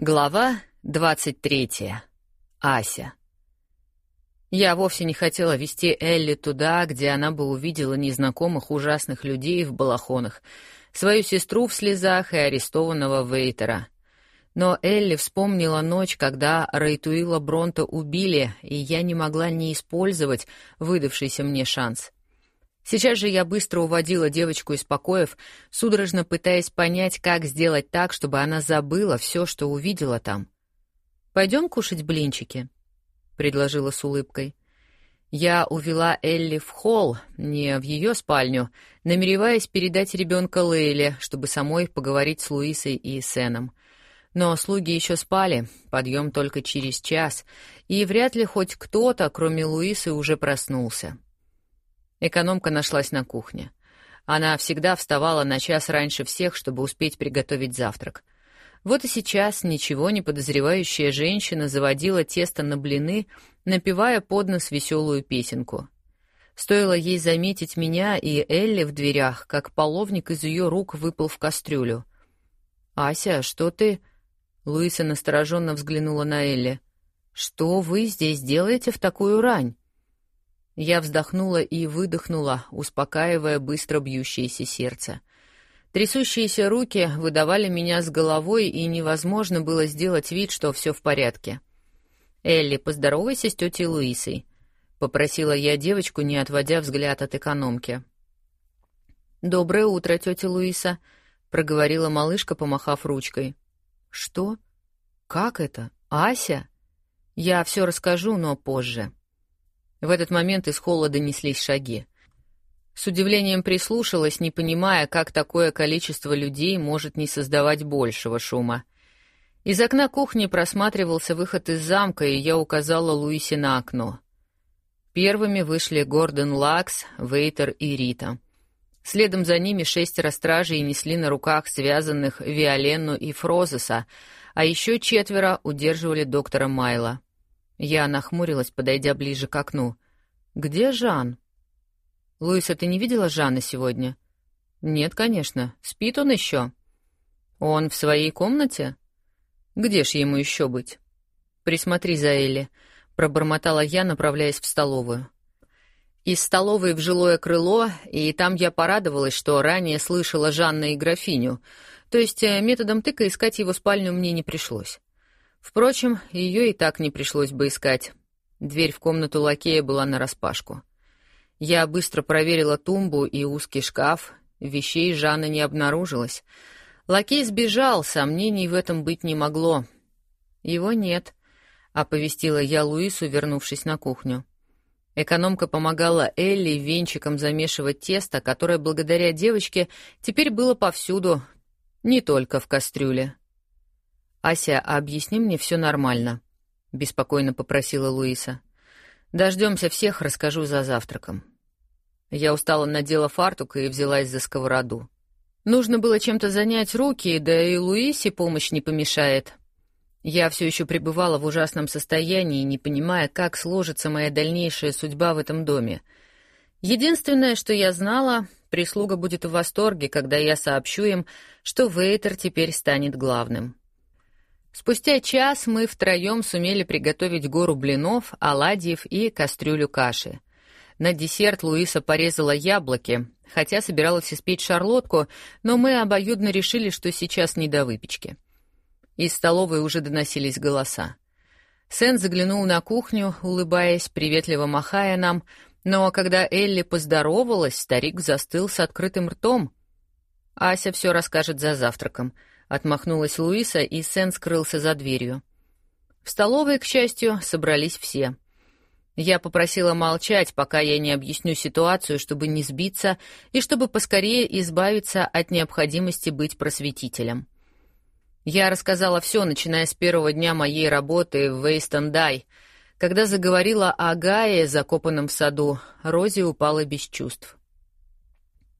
Глава 23. Ася. Я вовсе не хотела вести Элли туда, где она бы увидела незнакомых ужасных людей в балахонах, свою сестру в слезах и арестованного Вейтера. Но Элли вспомнила ночь, когда Рейтуила Бронта убили, и я не могла не использовать выдавшийся мне шанс — Сейчас же я быстро уводила девочку из покоев, судорожно пытаясь понять, как сделать так, чтобы она забыла все, что увидела там. «Пойдем кушать блинчики», — предложила с улыбкой. Я увела Элли в холл, не в ее спальню, намереваясь передать ребенка Лейле, чтобы самой поговорить с Луисой и Сеном. Но слуги еще спали, подъем только через час, и вряд ли хоть кто-то, кроме Луисы, уже проснулся. Экономка нашлась на кухне. Она всегда вставала на час раньше всех, чтобы успеть приготовить завтрак. Вот и сейчас ничего не подозревающая женщина заводила тесто на блины, напевая под нос веселую песенку. Стоило ей заметить меня и Элли в дверях, как половник из ее рук выпал в кастрюлю. «Ася, что ты...» Луиса настороженно взглянула на Элли. «Что вы здесь делаете в такую рань?» Я вздохнула и выдохнула, успокаивая быстро бьющееся сердце. Трясущиеся руки выдавали меня с головой, и невозможно было сделать вид, что все в порядке. «Элли, поздоровайся с тетей Луисой», — попросила я девочку, не отводя взгляд от экономки. «Доброе утро, тетя Луиса», — проговорила малышка, помахав ручкой. «Что? Как это? Ася?» «Я все расскажу, но позже». В этот момент из холла донеслись шаги. С удивлением прислушалась, не понимая, как такое количество людей может не создавать большего шума. Из окна кухни просматривался выход из замка, и я указала Луисе на окно. Первыми вышли Гордон Лакс, Вейтер и Рита. Следом за ними шестеро стражей несли на руках связанных Виоленну и Фрозеса, а еще четверо удерживали доктора Майла. Я нахмурилась, подойдя ближе к окну. «Где Жан?» «Луиса, ты не видела Жана сегодня?» «Нет, конечно. Спит он еще?» «Он в своей комнате?» «Где ж ему еще быть?» «Присмотри за Элли», — пробормотала я, направляясь в столовую. Из столовой в жилое крыло, и там я порадовалась, что ранее слышала Жанна и графиню, то есть э, методом тыка искать его спальню мне не пришлось. Впрочем, ее и так не пришлось бы искать. Дверь в комнату лакея была нараспашку. Я быстро проверила тумбу и узкий шкаф. Вещей Жанны не обнаружилось. Лакей сбежал, сомнений в этом быть не могло. «Его нет», — оповестила я Луису, вернувшись на кухню. Экономка помогала Элли венчиком замешивать тесто, которое благодаря девочке теперь было повсюду, не только в кастрюле. «Ася, объясни мне все нормально», — беспокойно попросила Луиса. «Дождемся всех, расскажу за завтраком». Я устала надела фартук и взялась за сковороду. Нужно было чем-то занять руки, да и Луисе помощь не помешает. Я все еще пребывала в ужасном состоянии, не понимая, как сложится моя дальнейшая судьба в этом доме. Единственное, что я знала, прислуга будет в восторге, когда я сообщу им, что Вейтер теперь станет главным. Спустя час мы втроем сумели приготовить гору блинов, оладьев и кастрюлю каши. На десерт Луиса порезала яблоки, хотя собиралась испечь шарлотку, но мы обоюдно решили, что сейчас не до выпечки. Из столовой уже доносились голоса. Сен заглянул на кухню, улыбаясь, приветливо махая нам, но когда Элли поздоровалась, старик застыл с открытым ртом. «Ася все расскажет за завтраком», Отмахнулась Луиса, и Сен скрылся за дверью. В столовой, к счастью, собрались все. Я попросила молчать, пока я не объясню ситуацию, чтобы не сбиться и чтобы поскорее избавиться от необходимости быть просветителем. Я рассказала все, начиная с первого дня моей работы в Вейстендай. Когда заговорила о Гае, закопанном в саду, Рози упала без чувств.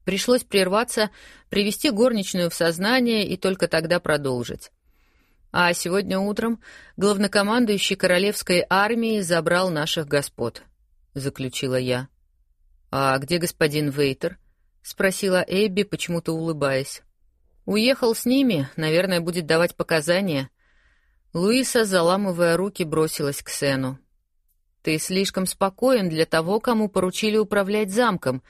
Пришлось прерваться, привести горничную в сознание и только тогда продолжить. А сегодня утром главнокомандующий королевской армии забрал наших господ, заключила я. А где господин Вейтер? спросила Эбби, почему-то улыбаясь. Уехал с ними, наверное, будет давать показания. Луиса, заламывая руки, бросилась к Сену. «Ты слишком спокоен для того, кому поручили управлять замком.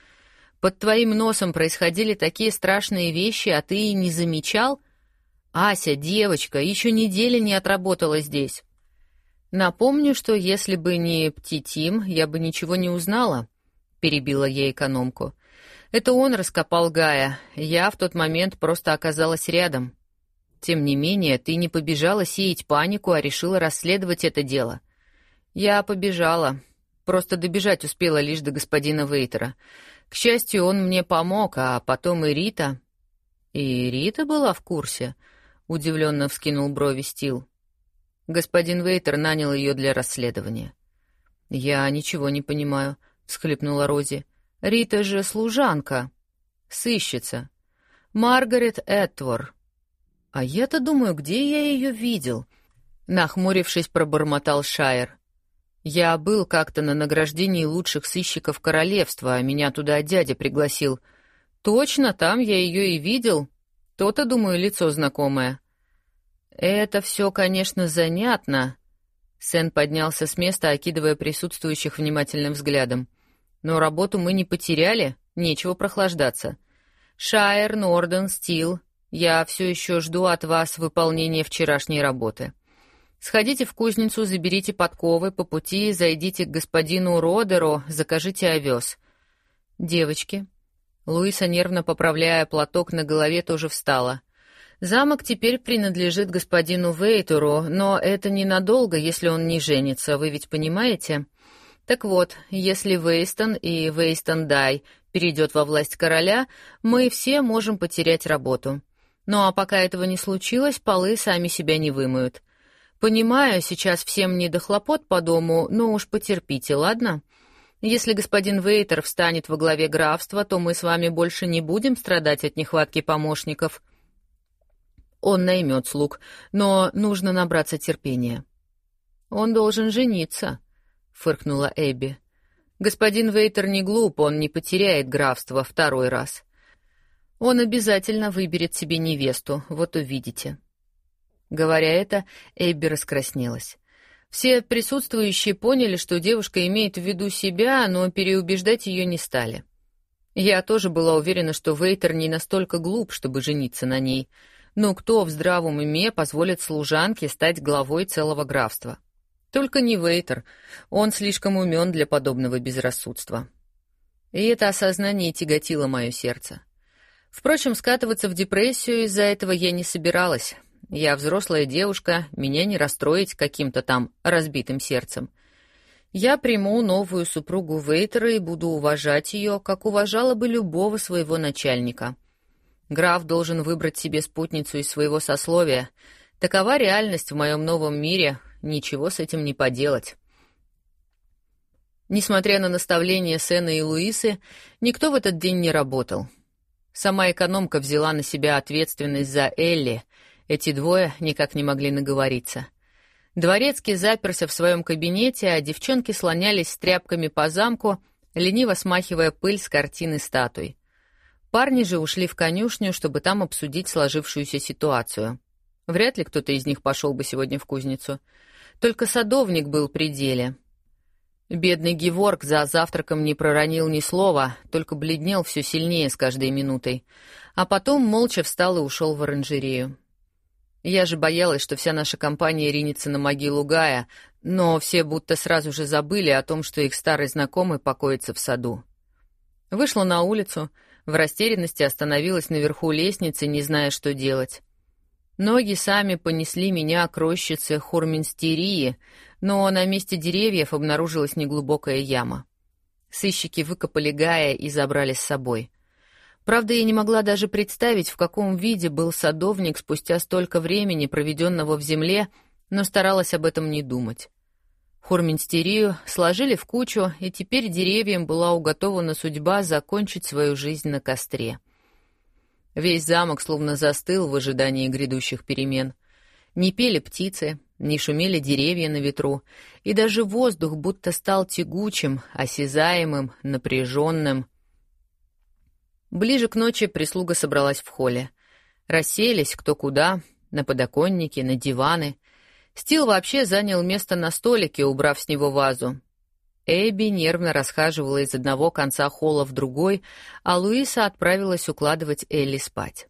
Под твоим носом происходили такие страшные вещи, а ты и не замечал? Ася, девочка, еще недели не отработала здесь. Напомню, что если бы не Птитим, я бы ничего не узнала», — перебила ей экономку. «Это он раскопал Гая. Я в тот момент просто оказалась рядом». Тем не менее, ты не побежала сеять панику, а решила расследовать это дело. Я побежала. Просто добежать успела лишь до господина Вейтера. К счастью, он мне помог, а потом и Рита. И Рита была в курсе, удивленно вскинул брови Стил. Господин Вейтер нанял ее для расследования. Я ничего не понимаю, всхлипнула Рози. Рита же служанка, сыщица. Маргарет Этвор. «А я-то думаю, где я ее видел?» Нахмурившись, пробормотал Шайер. «Я был как-то на награждении лучших сыщиков королевства, а меня туда дядя пригласил. Точно, там я ее и видел. То-то, думаю, лицо знакомое». «Это все, конечно, занятно», — Сен поднялся с места, окидывая присутствующих внимательным взглядом. «Но работу мы не потеряли, нечего прохлаждаться. Шайер, Норден, Стил, я все еще жду от вас выполнения вчерашней работы. Сходите в кузницу, заберите подковы, по пути зайдите к господину Родеру, закажите овес. Девочки. Луиса, нервно поправляя платок на голове, тоже встала. Замок теперь принадлежит господину Вейтеру, но это ненадолго, если он не женится, вы ведь понимаете? Так вот, если Вейстон и Вейстон Дай перейдет во власть короля, мы все можем потерять работу. Ну а пока этого не случилось, полы сами себя не вымоют. Понимаю, сейчас всем не до хлопот по дому, но уж потерпите, ладно? Если господин Вейтер встанет во главе графства, то мы с вами больше не будем страдать от нехватки помощников. Он наймет слуг, но нужно набраться терпения. Он должен жениться, фыркнула Эбби. Господин Вейтер не глуп, он не потеряет графство второй раз. Он обязательно выберет себе невесту, вот увидите. Говоря это, Эбби раскраснелась. Все присутствующие поняли, что девушка имеет в виду себя, но переубеждать ее не стали. Я тоже была уверена, что Вейтер не настолько глуп, чтобы жениться на ней. Но кто в здравом уме позволит служанке стать главой целого графства? Только не Вейтер. Он слишком умен для подобного безрассудства. И это осознание тяготило мое сердце. Впрочем, скатываться в депрессию из-за этого я не собиралась. Я взрослая девушка, меня не расстроить каким-то там разбитым сердцем. Я приму новую супругу Вейтера и буду уважать ее, как уважала бы любого своего начальника. Граф должен выбрать себе спутницу из своего сословия. Такова реальность в моем новом мире, ничего с этим не поделать. Несмотря на наставления Сэна и Луисы, никто в этот день не работал. Сама экономка взяла на себя ответственность за Элли. Эти двое никак не могли наговориться. Дворецкий заперся в своем кабинете, а девчонки слонялись с тряпками по замку, лениво смахивая пыль с картины статуй. Парни же ушли в конюшню, чтобы там обсудить сложившуюся ситуацию. Вряд ли кто-то из них пошел бы сегодня в кузницу. Только садовник был при деле — Бедный Геворг за завтраком не проронил ни слова, только бледнел все сильнее с каждой минутой, а потом молча встал и ушел в оранжерею. Я же боялась, что вся наша компания ринется на могилу Гая, но все будто сразу же забыли о том, что их старый знакомый покоится в саду. Вышла на улицу, в растерянности остановилась наверху лестницы, не зная, что делать. Ноги сами понесли меня к рощице Хурминстерии, но на месте деревьев обнаружилась неглубокая яма. Сыщики выкопали Гая и забрали с собой. Правда, я не могла даже представить, в каком виде был садовник спустя столько времени, проведенного в земле, но старалась об этом не думать. Хурминстерию сложили в кучу, и теперь деревьям была уготована судьба закончить свою жизнь на костре — Весь замок словно застыл в ожидании грядущих перемен. Не пели птицы, не шумели деревья на ветру, и даже воздух будто стал тягучим, осязаемым, напряженным. Ближе к ночи прислуга собралась в холле. Расселись кто куда, на подоконники, на диваны. Стил вообще занял место на столике, убрав с него вазу. Эбби нервно расхаживала из одного конца холла в другой, а Луиса отправилась укладывать Элли спать.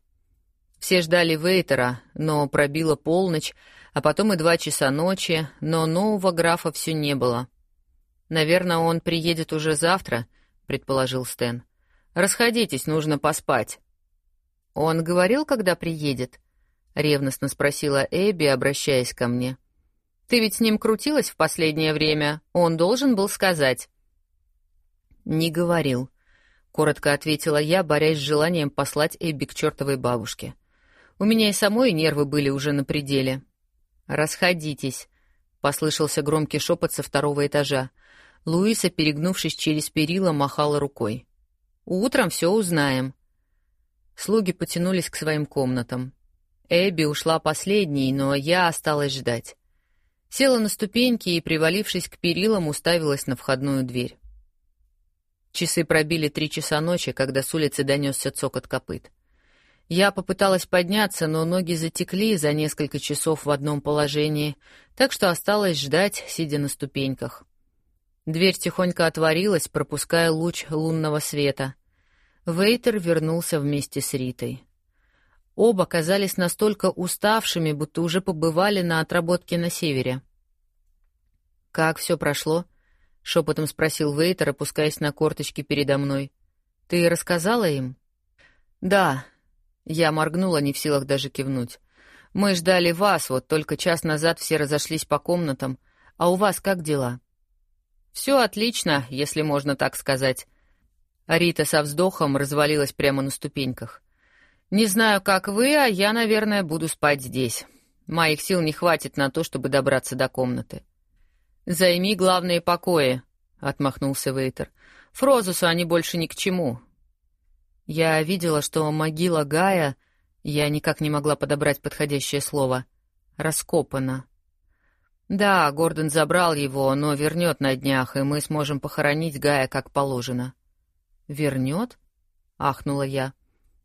Все ждали Вейтера, но пробила полночь, а потом и два часа ночи, но нового графа все не было. «Наверное, он приедет уже завтра», — предположил Стэн. «Расходитесь, нужно поспать». «Он говорил, когда приедет?» — ревностно спросила Эбби, обращаясь ко мне. «Ты ведь с ним крутилась в последнее время. Он должен был сказать». «Не говорил», — коротко ответила я, борясь с желанием послать Эбби к чертовой бабушке. «У меня и самой нервы были уже на пределе». «Расходитесь», — послышался громкий шепот со второго этажа. Луиса, перегнувшись через перила, махала рукой. «Утром все узнаем». Слуги потянулись к своим комнатам. Эбби ушла последней, но я осталась ждать. Села на ступеньки и, привалившись к перилам, уставилась на входную дверь. Часы пробили три часа ночи, когда с улицы донесся цокот копыт. Я попыталась подняться, но ноги затекли за несколько часов в одном положении, так что осталось ждать, сидя на ступеньках. Дверь тихонько отворилась, пропуская луч лунного света. Вейтер вернулся вместе с Ритой. Оба казались настолько уставшими, будто уже побывали на отработке на севере. «Как все прошло?» — шепотом спросил Вейтер, опускаясь на корточки передо мной. «Ты рассказала им?» «Да». Я моргнула, не в силах даже кивнуть. «Мы ждали вас, вот только час назад все разошлись по комнатам. А у вас как дела?» Все отлично, если можно так сказать. Рита со вздохом развалилась прямо на ступеньках. Не знаю, как вы, а я, наверное, буду спать здесь. Моих сил не хватит на то, чтобы добраться до комнаты. Займи главные покои, отмахнулся Вейтер. Фрозусу они больше ни к чему. Я видела, что могила Гая, я никак не могла подобрать подходящее слово, раскопана. «Да, Гордон забрал его, но вернет на днях, и мы сможем похоронить Гая как положено». «Вернет?» — ахнула я.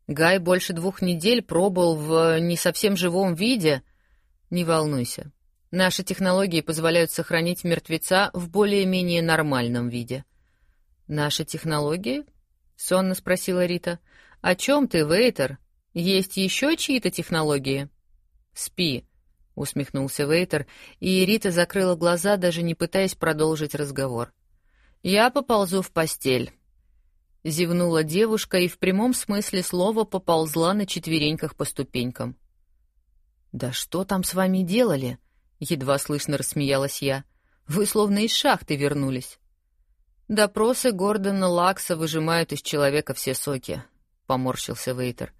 «Гай больше двух недель пробыл в не совсем живом виде. Не волнуйся. Наши технологии позволяют сохранить мертвеца в более-менее нормальном виде». «Наши технологии?» — сонно спросила Рита. «О чем ты, Вейтер? Есть еще чьи-то технологии?» «Спи», усмехнулся Вейтер, и Рита закрыла глаза, даже не пытаясь продолжить разговор. Я поползу в постель. Зевнула девушка и в прямом смысле слова поползла на четвереньках по ступенькам. Да что там с вами делали? едва слышно рассмеялась я. Вы словно из шахты вернулись. Допросы Гордона Лакса выжимают из человека все соки, поморщился Вейтер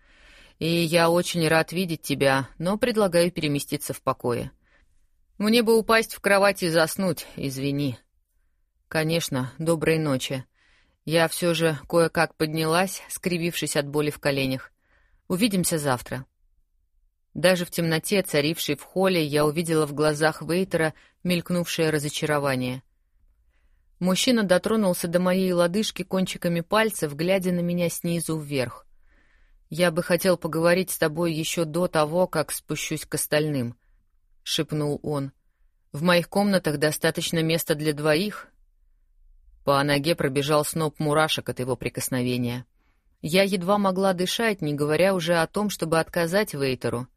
и я очень рад видеть тебя, но предлагаю переместиться в покое. Мне бы упасть в кровать и заснуть, извини. Конечно, доброй ночи. Я все же кое-как поднялась, скривившись от боли в коленях. Увидимся завтра. Даже в темноте, царившей в холле, я увидела в глазах Вейтера мелькнувшее разочарование. Мужчина дотронулся до моей лодыжки кончиками пальцев, глядя на меня снизу вверх. «Я бы хотел поговорить с тобой еще до того, как спущусь к остальным», — шепнул он. «В моих комнатах достаточно места для двоих». По ноге пробежал сноп мурашек от его прикосновения. Я едва могла дышать, не говоря уже о том, чтобы отказать Вейтеру.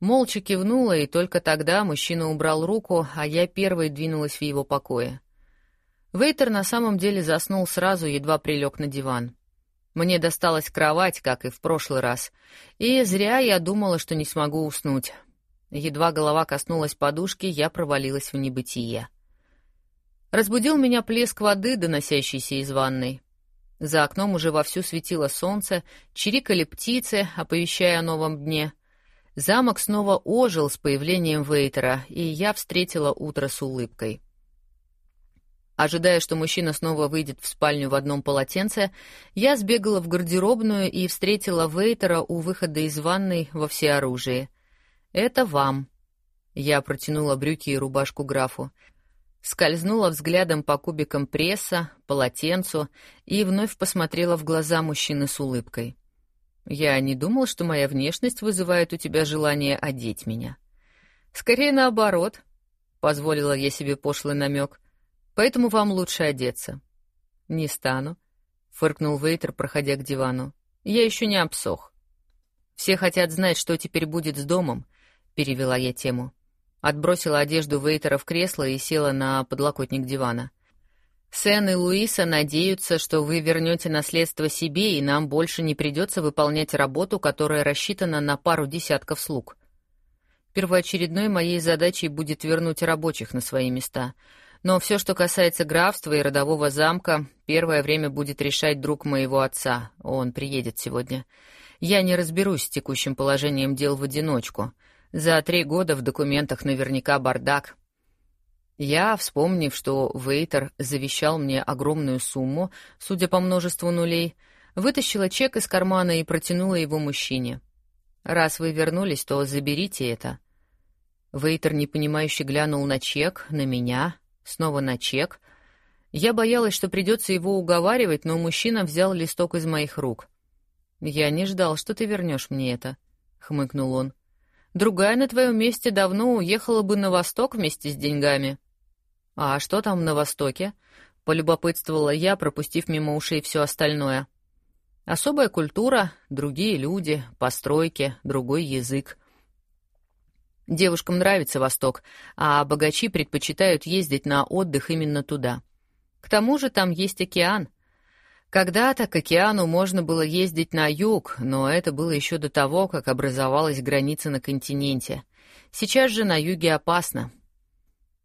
Молча кивнула, и только тогда мужчина убрал руку, а я первой двинулась в его покое. Вейтер на самом деле заснул сразу, едва прилег на диван. Мне досталась кровать, как и в прошлый раз, и зря я думала, что не смогу уснуть. Едва голова коснулась подушки, я провалилась в небытие. Разбудил меня плеск воды, доносящийся из ванной. За окном уже вовсю светило солнце, чирикали птицы, оповещая о новом дне. Замок снова ожил с появлением Вейтера, и я встретила утро с улыбкой. Ожидая, что мужчина снова выйдет в спальню в одном полотенце, я сбегала в гардеробную и встретила Вейтера у выхода из ванной во всеоружии. «Это вам». Я протянула брюки и рубашку графу. Скользнула взглядом по кубикам пресса, полотенцу и вновь посмотрела в глаза мужчины с улыбкой. «Я не думал, что моя внешность вызывает у тебя желание одеть меня». Скорее наоборот, позволила я себе пошлый намек. Поэтому вам лучше одеться. Не стану, фыркнул Вейтер, проходя к дивану. Я еще не обсох. Все хотят знать, что теперь будет с домом, перевела я тему. Отбросила одежду Вейтера в кресло и села на подлокотник дивана. Сен и Луиса надеются, что вы вернете наследство себе, и нам больше не придется выполнять работу, которая рассчитана на пару десятков слуг. Первоочередной моей задачей будет вернуть рабочих на свои места. Но все, что касается графства и родового замка, первое время будет решать друг моего отца. Он приедет сегодня. Я не разберусь с текущим положением дел в одиночку. За три года в документах наверняка бардак. Я, вспомнив, что Вейтер завещал мне огромную сумму, судя по множеству нулей, вытащила чек из кармана и протянула его мужчине. «Раз вы вернулись, то заберите это». Вейтер непонимающе глянул на чек, на меня, снова на чек. Я боялась, что придется его уговаривать, но мужчина взял листок из моих рук. «Я не ждал, что ты вернешь мне это», — хмыкнул он. «Другая на твоем месте давно уехала бы на восток вместе с деньгами». «А что там на Востоке?» — полюбопытствовала я, пропустив мимо ушей все остальное. «Особая культура, другие люди, постройки, другой язык». Девушкам нравится Восток, а богачи предпочитают ездить на отдых именно туда. К тому же там есть океан. Когда-то к океану можно было ездить на юг, но это было еще до того, как образовалась граница на континенте. Сейчас же на юге опасно,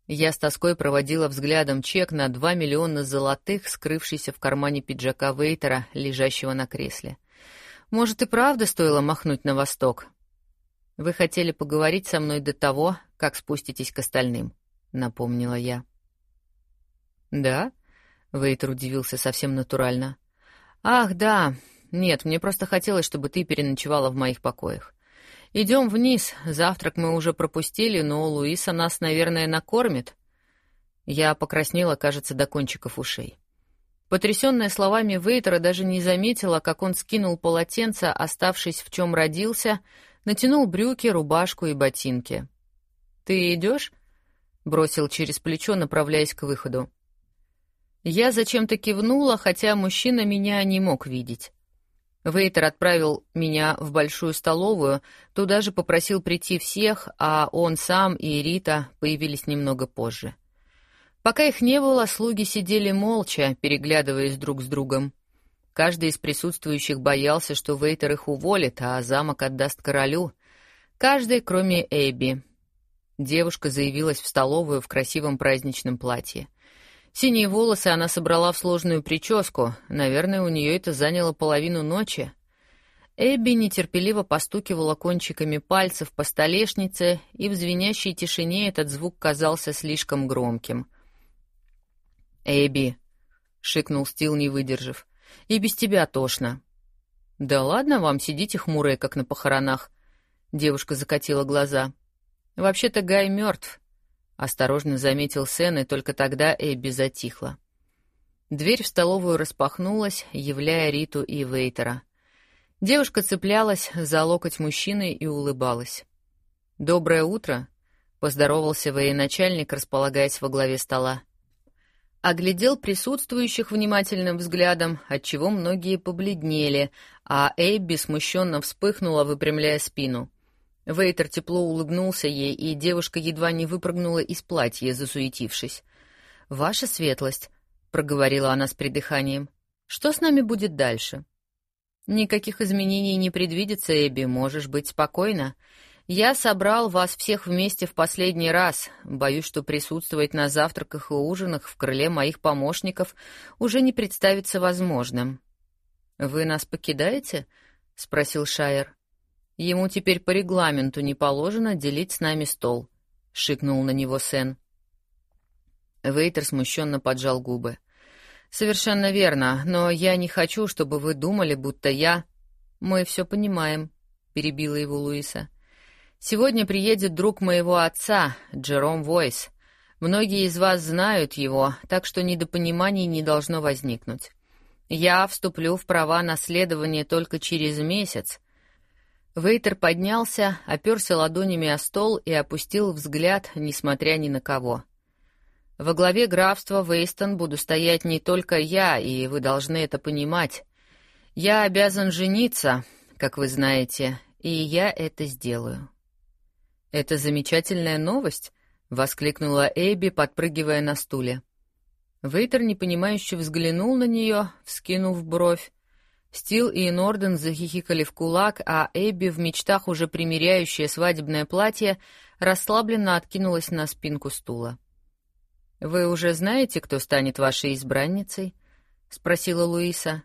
я с тоской проводила взглядом чек на два миллиона золотых, скрывшийся в кармане пиджака Вейтера, лежащего на кресле. Может, и правда стоило махнуть на восток? Вы хотели поговорить со мной до того, как спуститесь к остальным, напомнила я. Да? Вейтер удивился совсем натурально. Ах, да. Нет, мне просто хотелось, чтобы ты переночевала в моих покоях. Идем вниз. Завтрак мы уже пропустили, но Луиса нас, наверное, накормит. Я покраснела, кажется, до кончиков ушей. Потрясённая словами Вейтера даже не заметила, как он скинул полотенце, оставшись в чем родился, натянул брюки, рубашку и ботинки. «Ты идешь? бросил через плечо, направляясь к выходу. Я зачем-то кивнула, хотя мужчина меня не мог видеть. Вейтер отправил меня в большую столовую, туда же попросил прийти всех, а он сам и Рита появились немного позже. Пока их не было, слуги сидели молча, переглядываясь друг с другом. Каждый из присутствующих боялся, что Вейтер их уволит, а замок отдаст королю. Каждый, кроме Эбби. Девушка заявилась в столовую в красивом праздничном платье. Синие волосы она собрала в сложную прическу. Наверное, у нее это заняло половину ночи. Эбби нетерпеливо постукивала кончиками пальцев по столешнице, и в звенящей тишине этот звук казался слишком громким. «Эбби!» — шикнул Стил, не выдержав. «И без тебя тошно». «Да ладно вам, сидите хмурые, как на похоронах». Девушка закатила глаза. «Вообще-то Гай мертв. Осторожно заметил Сен, и только тогда Эбби затихла. Дверь в столовую распахнулась, являя Риту и Вейтера. Девушка цеплялась за локоть мужчины и улыбалась. «Доброе утро», — поздоровался военачальник, располагаясь во главе стола. Оглядел присутствующих внимательным взглядом, отчего многие побледнели, а Эбби смущенно вспыхнула, выпрямляя спину. Вейтер тепло улыбнулся ей, и девушка едва не выпрыгнула из платья, засуетившись. «Ваша светлость», — проговорила она с придыханием, — «что с нами будет дальше?» «Никаких изменений не предвидится, Эбби, можешь быть спокойна. Я собрал вас всех вместе в последний раз. Боюсь, что присутствовать на завтраках и ужинах в крыле моих помощников уже не представится возможным». «Вы нас покидаете?» — спросил Шайер. Ему теперь по регламенту не положено делить с нами стол, шикнул на него Сен. Вейтер смущенно поджал губы. Совершенно верно, но я не хочу, чтобы вы думали, будто я. Мы все понимаем, перебила его Луиса. Сегодня приедет друг моего отца, Джером Войс. Многие из вас знают его, так что недопониманий не должно возникнуть. Я вступлю в права наследования только через месяц, Вейтер поднялся, оперся ладонями о стол и опустил взгляд, несмотря ни на кого. «Во главе графства Вейстон буду стоять не только я, и вы должны это понимать. Я обязан жениться, как вы знаете, и я это сделаю». «Это замечательная новость», — воскликнула Эбби, подпрыгивая на стуле. Вейтер непонимающе взглянул на нее, вскинув бровь. Стил и Норден захихикали в кулак, а Эбби, в мечтах уже примеряющая свадебное платье, расслабленно откинулась на спинку стула. «Вы уже знаете, кто станет вашей избранницей?» — спросила Луиса.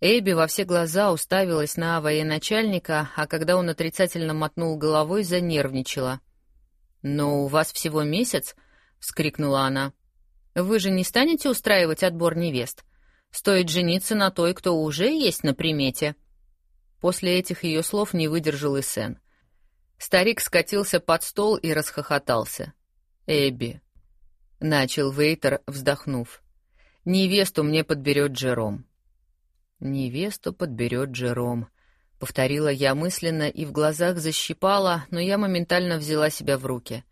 Эбби во все глаза уставилась на военачальника, а когда он отрицательно мотнул головой, занервничала. «Но у вас всего месяц?» — вскрикнула она. «Вы же не станете устраивать отбор невест?» Стоит жениться на той, кто уже есть на примете. После этих ее слов не выдержал и Сен. Старик скатился под стол и расхохотался. «Эбби», — начал Вейтер, вздохнув, — «невесту мне подберет Джером». «Невесту подберет Джером», — повторила я мысленно и в глазах защипала, но я моментально взяла себя в руки.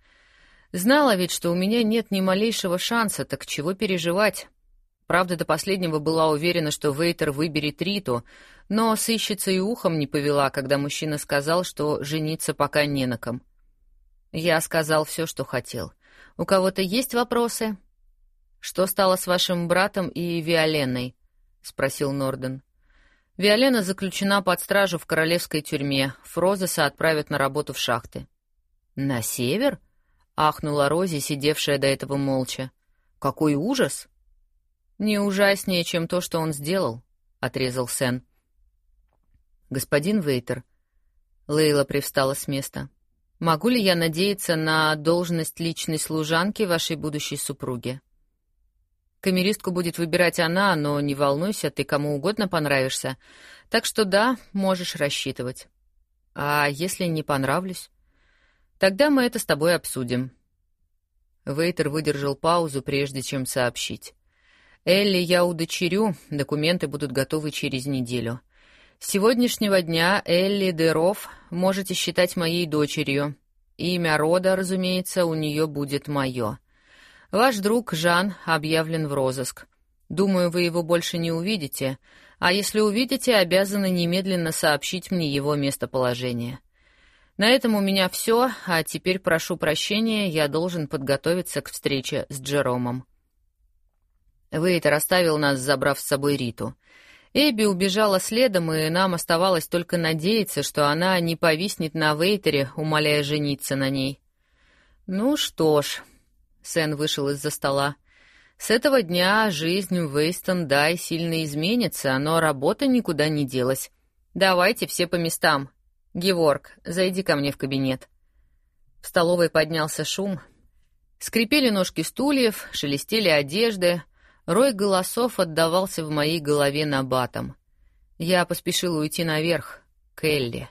Знала ведь, что у меня нет ни малейшего шанса, так чего переживать? Правда, до последнего была уверена, что Вейтер выберет Риту, но сыщица и ухом не повела, когда мужчина сказал, что жениться пока не на ком. Я сказал все, что хотел. У кого-то есть вопросы? Что стало с вашим братом и Виоленой? спросил Норден. Виолена заключена под стражу в королевской тюрьме. Фрозеса отправят на работу в шахты. На север? ахнула Рози, сидевшая до этого молча. Какой ужас! «Не ужаснее, чем то, что он сделал», — отрезал Сен. «Господин Вейтер», — Лейла привстала с места, — «могу ли я надеяться на должность личной служанки вашей будущей супруги?» Камеристку будет выбирать она, но не волнуйся, ты кому угодно понравишься. Так что да, можешь рассчитывать. А если не понравлюсь? Тогда мы это с тобой обсудим. Вейтер выдержал паузу, прежде чем сообщить. Элли я удочерю, документы будут готовы через неделю. С сегодняшнего дня Элли Деров можете считать моей дочерью. Имя рода, разумеется, у нее будет мое. Ваш друг Жан объявлен в розыск. Думаю, вы его больше не увидите, а если увидите, обязаны немедленно сообщить мне его местоположение. На этом у меня все, а теперь прошу прощения, я должен подготовиться к встрече с Джеромом. Вейтер оставил нас, забрав с собой Риту. Эбби убежала следом, и нам оставалось только надеяться, что она не повиснет на Вейтере, умоляя жениться на ней. «Ну что ж», — Сэн вышел из-за стола, — «с этого дня жизнь в Вейстон-Дай сильно изменится, но работа никуда не делась. Давайте все по местам. Геворг, зайди ко мне в кабинет». В столовой поднялся шум. Скрипели ножки стульев, шелестели одежды, Рой голосов отдавался в моей голове набатом. Я поспешила уйти наверх, к Элли.